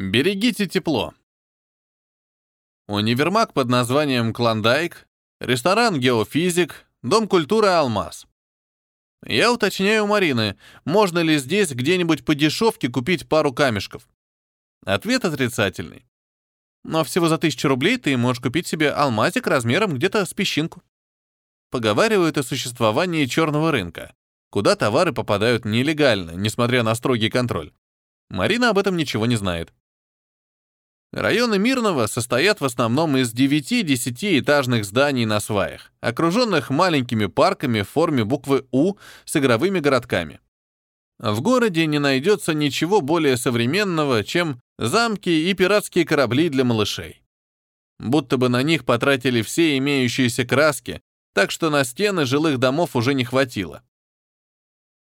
Берегите тепло. Универмаг под названием «Клондайк», ресторан «Геофизик», Дом культуры «Алмаз». Я уточняю у Марины, можно ли здесь где-нибудь по дешевке купить пару камешков. Ответ отрицательный. Но всего за тысячу рублей ты можешь купить себе алмазик размером где-то с песчинку. Поговаривают о существовании черного рынка, куда товары попадают нелегально, несмотря на строгий контроль. Марина об этом ничего не знает. Районы Мирного состоят в основном из 9-10 этажных зданий на сваях, окруженных маленькими парками в форме буквы «У» с игровыми городками. В городе не найдется ничего более современного, чем замки и пиратские корабли для малышей. Будто бы на них потратили все имеющиеся краски, так что на стены жилых домов уже не хватило.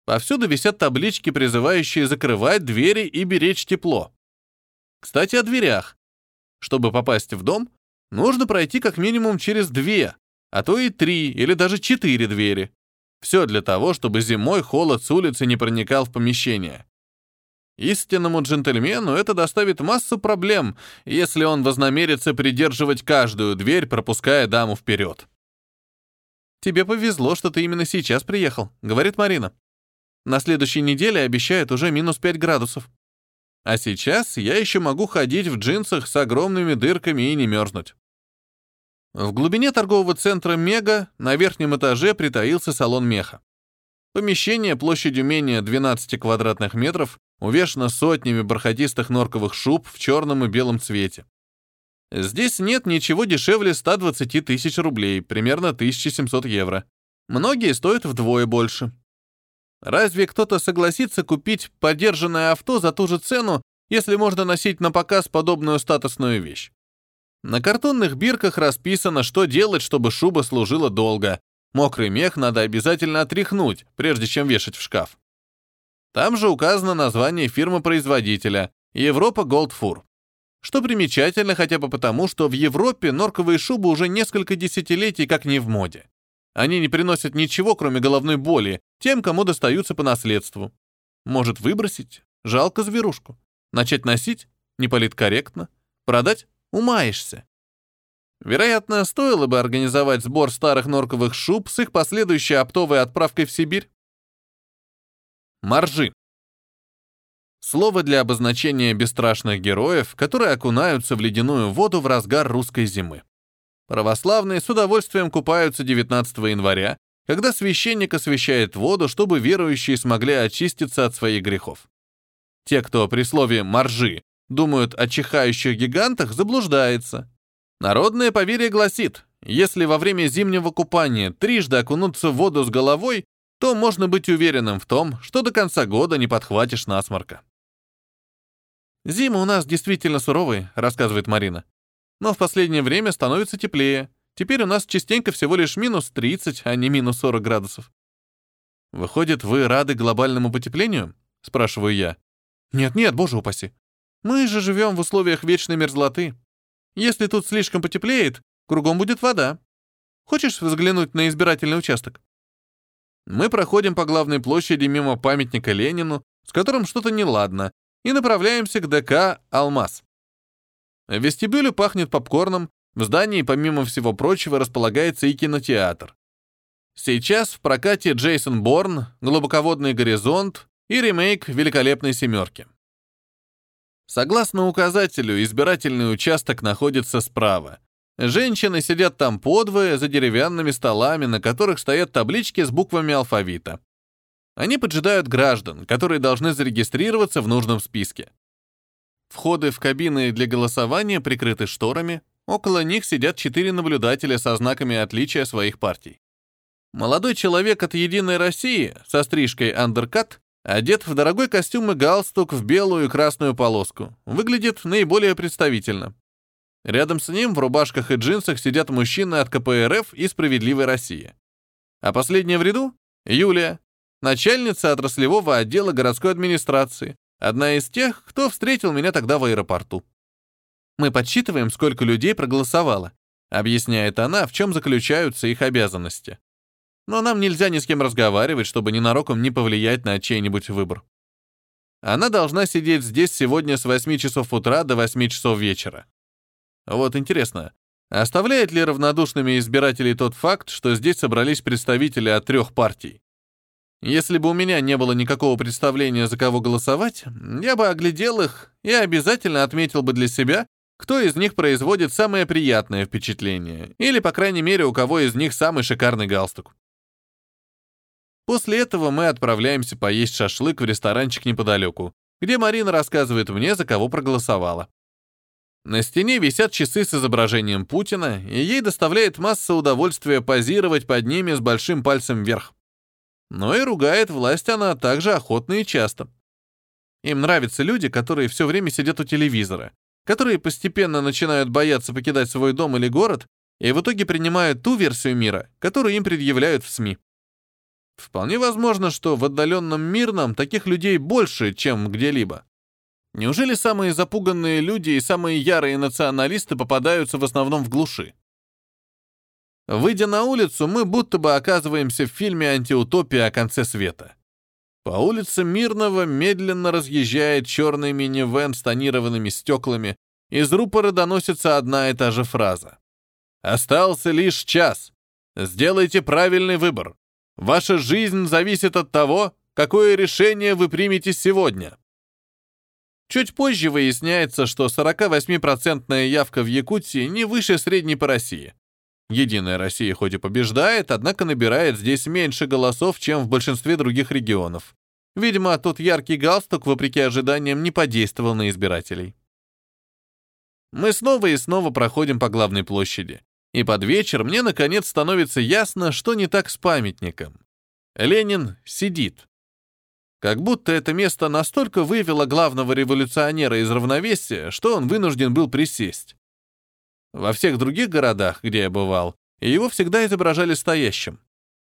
Повсюду висят таблички, призывающие закрывать двери и беречь тепло. Кстати, о дверях. Чтобы попасть в дом, нужно пройти как минимум через две, а то и три или даже четыре двери. Все для того, чтобы зимой холод с улицы не проникал в помещение. Истинному джентльмену это доставит массу проблем, если он вознамерится придерживать каждую дверь, пропуская даму вперед. «Тебе повезло, что ты именно сейчас приехал», — говорит Марина. «На следующей неделе обещают уже минус 5 градусов. А сейчас я еще могу ходить в джинсах с огромными дырками и не мерзнуть. В глубине торгового центра «Мега» на верхнем этаже притаился салон меха. Помещение площадью менее 12 квадратных метров увешано сотнями бархатистых норковых шуб в черном и белом цвете. Здесь нет ничего дешевле 120 тысяч рублей, примерно 1700 евро. Многие стоят вдвое больше. Разве кто-то согласится купить подержанное авто за ту же цену, если можно носить на показ подобную статусную вещь? На картонных бирках расписано, что делать, чтобы шуба служила долго. Мокрый мех надо обязательно отряхнуть, прежде чем вешать в шкаф. Там же указано название фирмы-производителя — Европа Голдфур. Что примечательно хотя бы потому, что в Европе норковые шубы уже несколько десятилетий как не в моде. Они не приносят ничего, кроме головной боли, тем, кому достаются по наследству. Может выбросить? Жалко зверушку. Начать носить? Не политкорректно. Продать? Умаешься. Вероятно, стоило бы организовать сбор старых норковых шуб с их последующей оптовой отправкой в Сибирь. Маржи. Слово для обозначения бесстрашных героев, которые окунаются в ледяную воду в разгар русской зимы. Православные с удовольствием купаются 19 января, когда священник освящает воду, чтобы верующие смогли очиститься от своих грехов. Те, кто при слове «моржи» думают о чихающих гигантах, заблуждается. Народное поверье гласит, если во время зимнего купания трижды окунуться в воду с головой, то можно быть уверенным в том, что до конца года не подхватишь насморка. «Зимы у нас действительно суровые», — рассказывает Марина. Но в последнее время становится теплее. Теперь у нас частенько всего лишь минус 30, а не минус 40 градусов. Выходит, вы рады глобальному потеплению? Спрашиваю я. Нет-нет, боже упаси. Мы же живем в условиях вечной мерзлоты. Если тут слишком потеплеет, кругом будет вода. Хочешь взглянуть на избирательный участок? Мы проходим по главной площади мимо памятника Ленину, с которым что-то неладно, и направляемся к ДК «Алмаз». В вестибюле пахнет попкорном, в здании, помимо всего прочего, располагается и кинотеатр. Сейчас в прокате Джейсон Борн, «Глубоководный горизонт» и ремейк «Великолепной семерки». Согласно указателю, избирательный участок находится справа. Женщины сидят там подвое, за деревянными столами, на которых стоят таблички с буквами алфавита. Они поджидают граждан, которые должны зарегистрироваться в нужном списке. Входы в кабины для голосования прикрыты шторами, около них сидят четыре наблюдателя со знаками отличия своих партий. Молодой человек от «Единой России» со стрижкой андеркат одет в дорогой костюм и галстук в белую и красную полоску. Выглядит наиболее представительно. Рядом с ним в рубашках и джинсах сидят мужчины от КПРФ и «Справедливой России». А последняя в ряду — Юлия, начальница отраслевого отдела городской администрации, Одна из тех, кто встретил меня тогда в аэропорту. Мы подсчитываем, сколько людей проголосовало, объясняет она, в чем заключаются их обязанности. Но нам нельзя ни с кем разговаривать, чтобы ненароком не повлиять на чей-нибудь выбор. Она должна сидеть здесь сегодня с 8 часов утра до 8 часов вечера. Вот интересно, оставляет ли равнодушными избирателей тот факт, что здесь собрались представители от трех партий? Если бы у меня не было никакого представления, за кого голосовать, я бы оглядел их и обязательно отметил бы для себя, кто из них производит самое приятное впечатление, или, по крайней мере, у кого из них самый шикарный галстук. После этого мы отправляемся поесть шашлык в ресторанчик неподалеку, где Марина рассказывает мне, за кого проголосовала. На стене висят часы с изображением Путина, и ей доставляет масса удовольствия позировать под ними с большим пальцем вверх. Но и ругает власть она также охотно и часто. Им нравятся люди, которые все время сидят у телевизора, которые постепенно начинают бояться покидать свой дом или город и в итоге принимают ту версию мира, которую им предъявляют в СМИ. Вполне возможно, что в отдаленном мирном таких людей больше, чем где-либо. Неужели самые запуганные люди и самые ярые националисты попадаются в основном в глуши? Выйдя на улицу, мы будто бы оказываемся в фильме «Антиутопия о конце света». По улице Мирного медленно разъезжает черный минивэн с тонированными стеклами. Из рупора доносится одна и та же фраза. «Остался лишь час. Сделайте правильный выбор. Ваша жизнь зависит от того, какое решение вы примете сегодня. Чуть позже выясняется, что 48% явка в Якутии не выше средней по России. Единая Россия хоть и побеждает, однако набирает здесь меньше голосов, чем в большинстве других регионов. Видимо, тот яркий галстук, вопреки ожиданиям, не подействовал на избирателей. Мы снова и снова проходим по главной площади. И под вечер мне, наконец, становится ясно, что не так с памятником. Ленин сидит. Как будто это место настолько вывело главного революционера из равновесия, что он вынужден был присесть. Во всех других городах, где я бывал, его всегда изображали стоящим.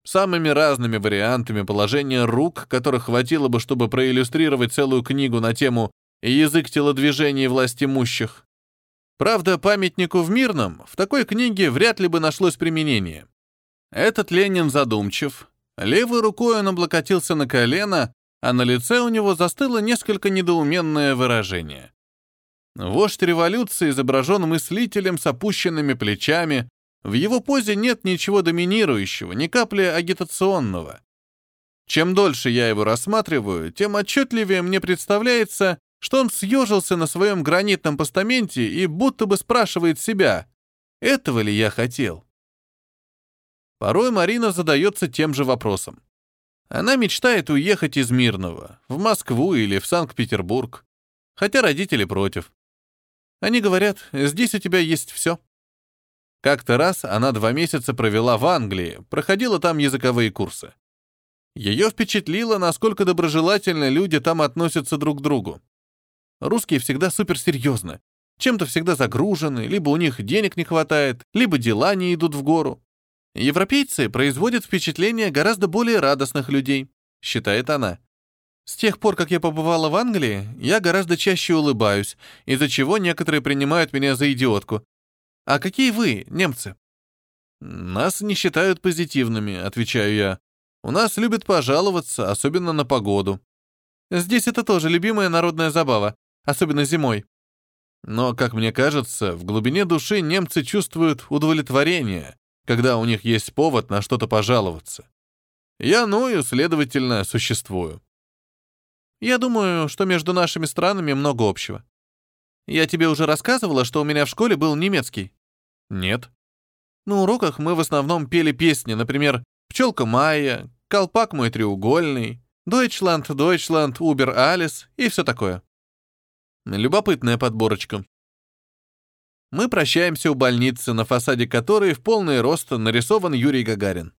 Самыми разными вариантами положения рук, которых хватило бы, чтобы проиллюстрировать целую книгу на тему «Язык телодвижений власть имущих». Правда, памятнику в Мирном в такой книге вряд ли бы нашлось применение. Этот Ленин задумчив, левой рукой он облокотился на колено, а на лице у него застыло несколько недоуменное выражение. Вождь революции изображен мыслителем с опущенными плечами, в его позе нет ничего доминирующего, ни капли агитационного. Чем дольше я его рассматриваю, тем отчетливее мне представляется, что он съежился на своем гранитном постаменте и будто бы спрашивает себя, этого ли я хотел. Порой Марина задается тем же вопросом. Она мечтает уехать из Мирного, в Москву или в Санкт-Петербург, хотя родители против. Они говорят, здесь у тебя есть все. Как-то раз она два месяца провела в Англии, проходила там языковые курсы. Ее впечатлило, насколько доброжелательно люди там относятся друг к другу. Русские всегда суперсерьезны. Чем-то всегда загружены, либо у них денег не хватает, либо дела не идут в гору. Европейцы производят впечатление гораздо более радостных людей, считает она. С тех пор, как я побывала в Англии, я гораздо чаще улыбаюсь, из-за чего некоторые принимают меня за идиотку. А какие вы, немцы? Нас не считают позитивными, отвечаю я. У нас любят пожаловаться, особенно на погоду. Здесь это тоже любимая народная забава особенно зимой. Но, как мне кажется, в глубине души немцы чувствуют удовлетворение, когда у них есть повод на что-то пожаловаться. Я ною, следовательно, существую. Я думаю, что между нашими странами много общего. Я тебе уже рассказывала, что у меня в школе был немецкий? Нет. На уроках мы в основном пели песни, например, «Пчелка Майя», «Колпак мой треугольный», «Дойчланд, Дойчланд, Убер Алис» и все такое. Любопытная подборочка. Мы прощаемся у больницы, на фасаде которой в полный рост нарисован Юрий Гагарин.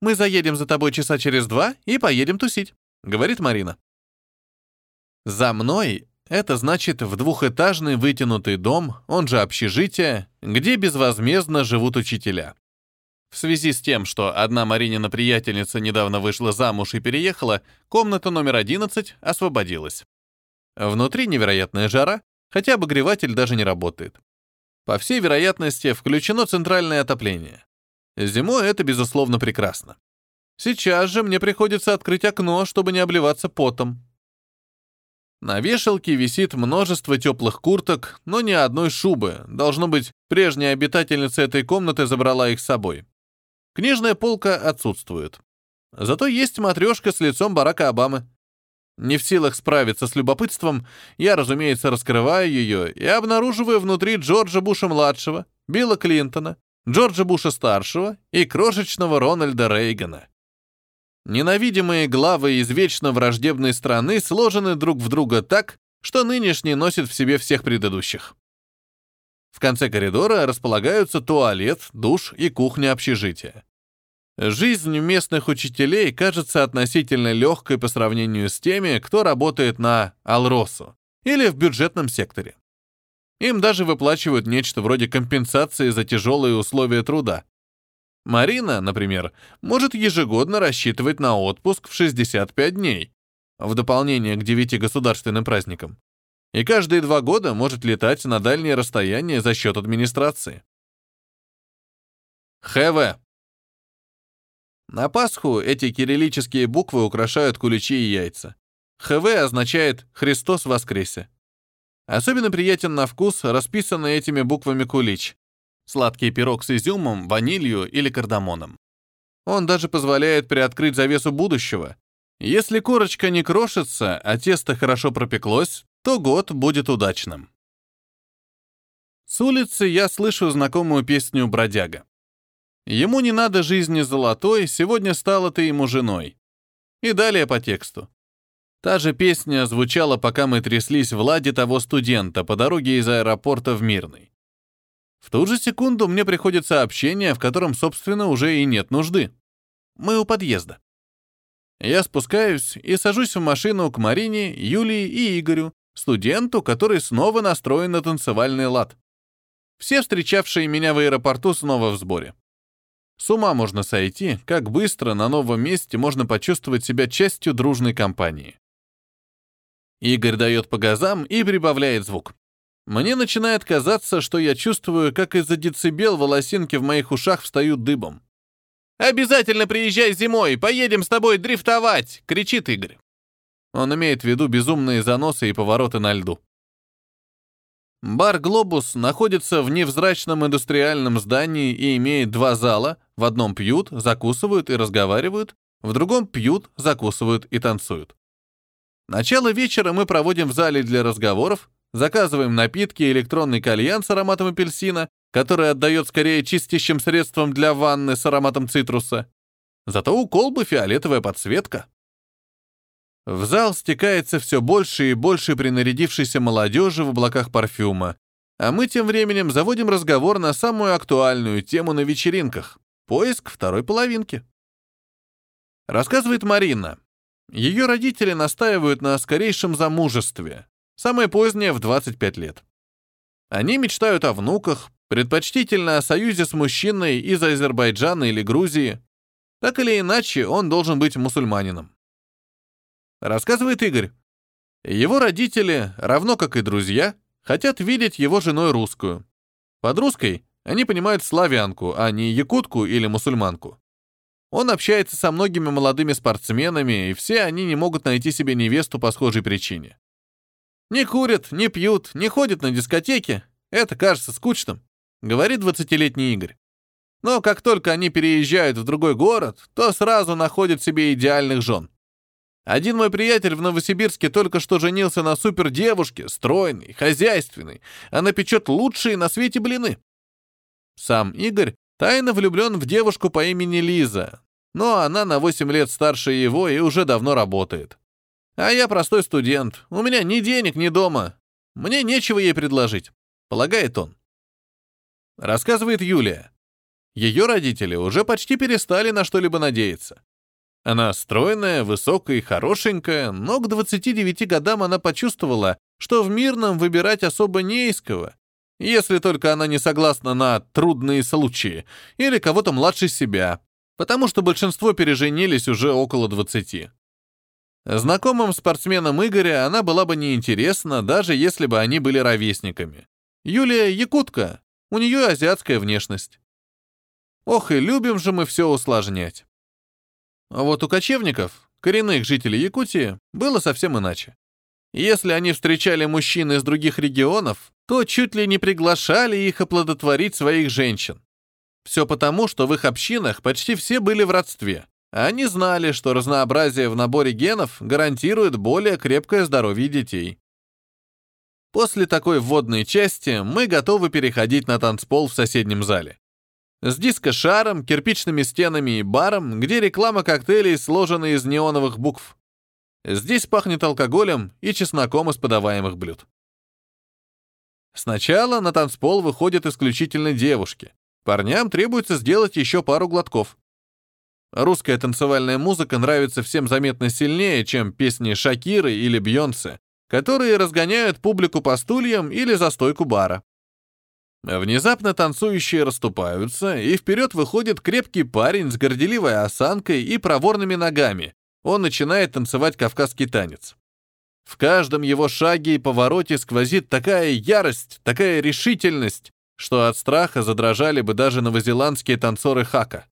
«Мы заедем за тобой часа через два и поедем тусить», — говорит Марина. «За мной» — это значит в двухэтажный вытянутый дом, он же общежитие, где безвозмездно живут учителя. В связи с тем, что одна Маринина приятельница недавно вышла замуж и переехала, комната номер 11 освободилась. Внутри невероятная жара, хотя обогреватель даже не работает. По всей вероятности, включено центральное отопление. Зимой это, безусловно, прекрасно. Сейчас же мне приходится открыть окно, чтобы не обливаться потом. На вешалке висит множество теплых курток, но ни одной шубы. Должно быть, прежняя обитательница этой комнаты забрала их с собой. Книжная полка отсутствует. Зато есть матрешка с лицом Барака Обамы. Не в силах справиться с любопытством, я, разумеется, раскрываю ее и обнаруживаю внутри Джорджа Буша-младшего, Билла Клинтона, Джорджа Буша-старшего и крошечного Рональда Рейгана. Ненавидимые главы из вечно враждебной страны сложены друг в друга так, что нынешний носит в себе всех предыдущих. В конце коридора располагаются туалет, душ и кухня общежития. Жизнь местных учителей кажется относительно легкой по сравнению с теми, кто работает на Алросу или в бюджетном секторе. Им даже выплачивают нечто вроде компенсации за тяжелые условия труда. Марина, например, может ежегодно рассчитывать на отпуск в 65 дней, в дополнение к 9 государственным праздникам, и каждые два года может летать на дальние расстояния за счет администрации. ХВ. На Пасху эти кириллические буквы украшают куличи и яйца. ХВ означает «Христос воскресе». Особенно приятен на вкус расписанный этими буквами кулич. Сладкий пирог с изюмом, ванилью или кардамоном. Он даже позволяет приоткрыть завесу будущего. Если корочка не крошится, а тесто хорошо пропеклось, то год будет удачным. С улицы я слышу знакомую песню «Бродяга». Ему не надо жизни золотой, сегодня стала ты ему женой. И далее по тексту. Та же песня звучала, пока мы тряслись в ладе того студента по дороге из аэропорта в Мирный. В ту же секунду мне приходит сообщение, в котором, собственно, уже и нет нужды. Мы у подъезда. Я спускаюсь и сажусь в машину к Марине, Юлии и Игорю, студенту, который снова настроен на танцевальный лад. Все встречавшие меня в аэропорту снова в сборе. С ума можно сойти, как быстро на новом месте можно почувствовать себя частью дружной компании. Игорь дает по газам и прибавляет звук. Мне начинает казаться, что я чувствую, как из-за децибел волосинки в моих ушах встают дыбом. «Обязательно приезжай зимой, поедем с тобой дрифтовать!» — кричит Игорь. Он имеет в виду безумные заносы и повороты на льду. Бар «Глобус» находится в невзрачном индустриальном здании и имеет два зала. В одном пьют, закусывают и разговаривают, в другом пьют, закусывают и танцуют. Начало вечера мы проводим в зале для разговоров, заказываем напитки электронный кальян с ароматом апельсина, который отдает скорее чистящим средством для ванны с ароматом цитруса. Зато у колбы фиолетовая подсветка. В зал стекается все больше и больше принарядившейся молодежи в облаках парфюма, а мы тем временем заводим разговор на самую актуальную тему на вечеринках — поиск второй половинки. Рассказывает Марина. Ее родители настаивают на скорейшем замужестве, самое позднее в 25 лет. Они мечтают о внуках, предпочтительно о союзе с мужчиной из Азербайджана или Грузии. Так или иначе, он должен быть мусульманином. Рассказывает Игорь. Его родители, равно как и друзья, хотят видеть его женой русскую. Под русской они понимают славянку, а не якутку или мусульманку. Он общается со многими молодыми спортсменами, и все они не могут найти себе невесту по схожей причине. Не курят, не пьют, не ходят на дискотеки. Это кажется скучным, говорит 20-летний Игорь. Но как только они переезжают в другой город, то сразу находят себе идеальных жен. Один мой приятель в Новосибирске только что женился на супердевушке, стройной, хозяйственной. Она печет лучшие на свете блины. Сам Игорь тайно влюблен в девушку по имени Лиза, но она на 8 лет старше его и уже давно работает. А я простой студент, у меня ни денег, ни дома. Мне нечего ей предложить, полагает он. Рассказывает Юлия. Ее родители уже почти перестали на что-либо надеяться. Она стройная, высокая и хорошенькая, но к 29 годам она почувствовала, что в мирном выбирать особо не из кого, если только она не согласна на трудные случаи или кого-то младше себя, потому что большинство переженились уже около 20. Знакомым спортсменам Игоря она была бы неинтересна, даже если бы они были ровесниками. Юлия — якутка, у нее азиатская внешность. Ох, и любим же мы все усложнять. А вот у кочевников, коренных жителей Якутии, было совсем иначе. Если они встречали мужчин из других регионов, то чуть ли не приглашали их оплодотворить своих женщин. Все потому, что в их общинах почти все были в родстве. Они знали, что разнообразие в наборе генов гарантирует более крепкое здоровье детей. После такой вводной части мы готовы переходить на танцпол в соседнем зале. С диско-шаром, кирпичными стенами и баром, где реклама коктейлей сложена из неоновых букв. Здесь пахнет алкоголем и чесноком из подаваемых блюд. Сначала на танцпол выходят исключительно девушки. Парням требуется сделать еще пару глотков. Русская танцевальная музыка нравится всем заметно сильнее, чем песни Шакиры или Бьонсе, которые разгоняют публику по стульям или за стойку бара. Внезапно танцующие расступаются, и вперед выходит крепкий парень с горделивой осанкой и проворными ногами, он начинает танцевать кавказский танец. В каждом его шаге и повороте сквозит такая ярость, такая решительность, что от страха задрожали бы даже новозеландские танцоры хака.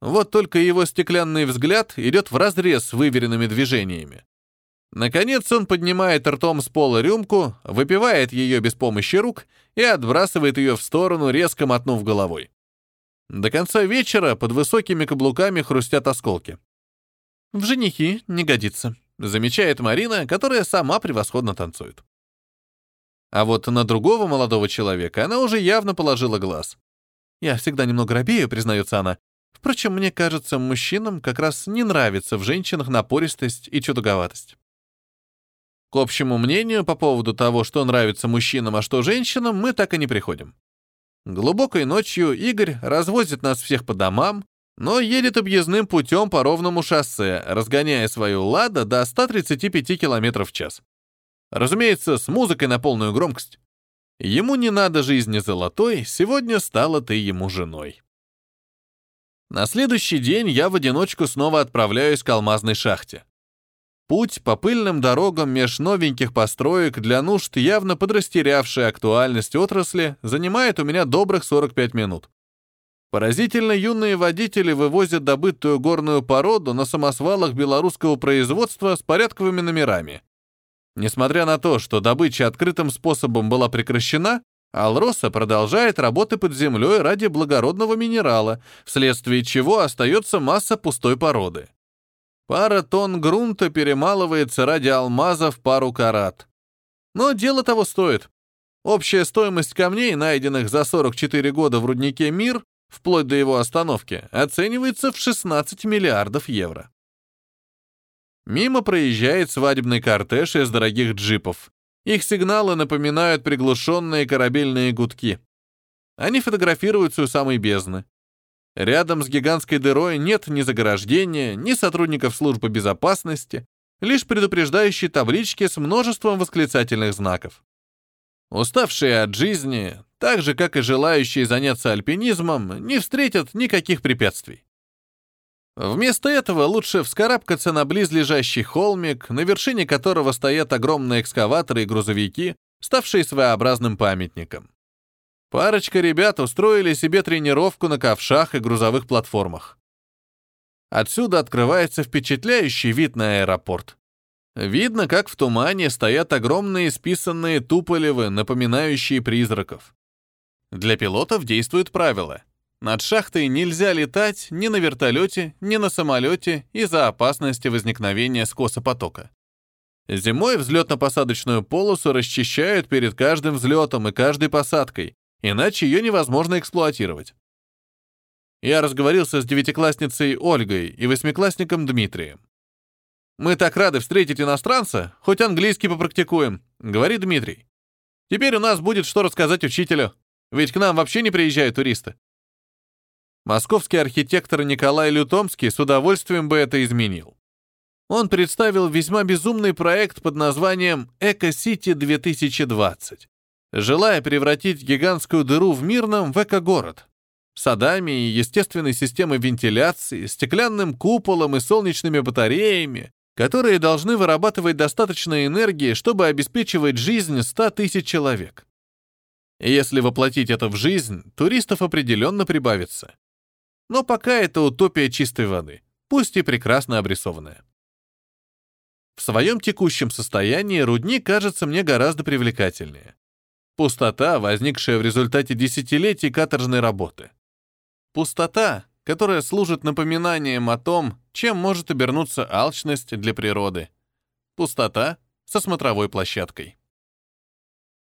Вот только его стеклянный взгляд идет вразрез с выверенными движениями. Наконец он поднимает ртом с пола рюмку, выпивает ее без помощи рук и отбрасывает ее в сторону, резко мотнув головой. До конца вечера под высокими каблуками хрустят осколки. В женихи не годится, замечает Марина, которая сама превосходно танцует. А вот на другого молодого человека она уже явно положила глаз. Я всегда немного робею, признается она. Впрочем, мне кажется, мужчинам как раз не нравится в женщинах напористость и чудаковатость. К общему мнению по поводу того, что нравится мужчинам, а что женщинам, мы так и не приходим. Глубокой ночью Игорь развозит нас всех по домам, но едет объездным путем по ровному шоссе, разгоняя свою «Лада» до 135 км в час. Разумеется, с музыкой на полную громкость. Ему не надо жизни золотой, сегодня стала ты ему женой. На следующий день я в одиночку снова отправляюсь к алмазной шахте. Путь по пыльным дорогам меж новеньких построек для нужд, явно подрастерявшей актуальность отрасли, занимает у меня добрых 45 минут. Поразительно юные водители вывозят добытую горную породу на самосвалах белорусского производства с порядковыми номерами. Несмотря на то, что добыча открытым способом была прекращена, Алроса продолжает работы под землей ради благородного минерала, вследствие чего остается масса пустой породы. Пара тонн грунта перемалывается ради алмаза в пару карат. Но дело того стоит. Общая стоимость камней, найденных за 44 года в руднике «Мир», вплоть до его остановки, оценивается в 16 миллиардов евро. Мимо проезжает свадебный кортеж из дорогих джипов. Их сигналы напоминают приглушенные корабельные гудки. Они фотографируются у самой бездны. Рядом с гигантской дырой нет ни заграждения, ни сотрудников службы безопасности, лишь предупреждающие таблички с множеством восклицательных знаков. Уставшие от жизни, так же, как и желающие заняться альпинизмом, не встретят никаких препятствий. Вместо этого лучше вскарабкаться на близлежащий холмик, на вершине которого стоят огромные экскаваторы и грузовики, ставшие своеобразным памятником. Парочка ребят устроили себе тренировку на ковшах и грузовых платформах. Отсюда открывается впечатляющий вид на аэропорт. Видно, как в тумане стоят огромные списанные туполевы, напоминающие призраков. Для пилотов действует правило. Над шахтой нельзя летать ни на вертолете, ни на самолете из-за опасности возникновения скоса потока. Зимой взлетно-посадочную полосу расчищают перед каждым взлетом и каждой посадкой, иначе ее невозможно эксплуатировать. Я разговорился с девятиклассницей Ольгой и восьмиклассником Дмитрием. «Мы так рады встретить иностранца, хоть английский попрактикуем», — говорит Дмитрий. «Теперь у нас будет что рассказать учителю». Ведь к нам вообще не приезжают туристы. Московский архитектор Николай Лютомский с удовольствием бы это изменил. Он представил весьма безумный проект под названием «Эко-Сити 2020», желая превратить гигантскую дыру в мирном в эко-город. Садами и естественной системой вентиляции, стеклянным куполом и солнечными батареями, которые должны вырабатывать достаточно энергии, чтобы обеспечивать жизнь 100 тысяч человек. Если воплотить это в жизнь, туристов определенно прибавится. Но пока это утопия чистой воды, пусть и прекрасно обрисованная. В своем текущем состоянии рудник кажется мне гораздо привлекательнее. Пустота, возникшая в результате десятилетий каторжной работы. Пустота, которая служит напоминанием о том, чем может обернуться алчность для природы. Пустота со смотровой площадкой.